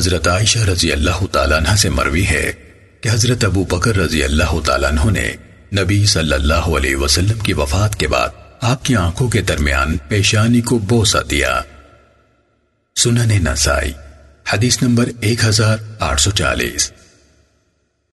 حضرت عائشہ رضی اللہ تعالیٰ عنہ سے مروی ہے کہ حضرت ابو بکر رضی اللہ تعالیٰ عنہ نے نبی صلی اللہ علیہ وسلم کی وفات کے بعد آپ کی آنکھوں کے درمیان پیشانی کو بوسا دیا۔ سنن نسائی، حدیث نمبر ایک ہزار آٹھ سو چالیس۔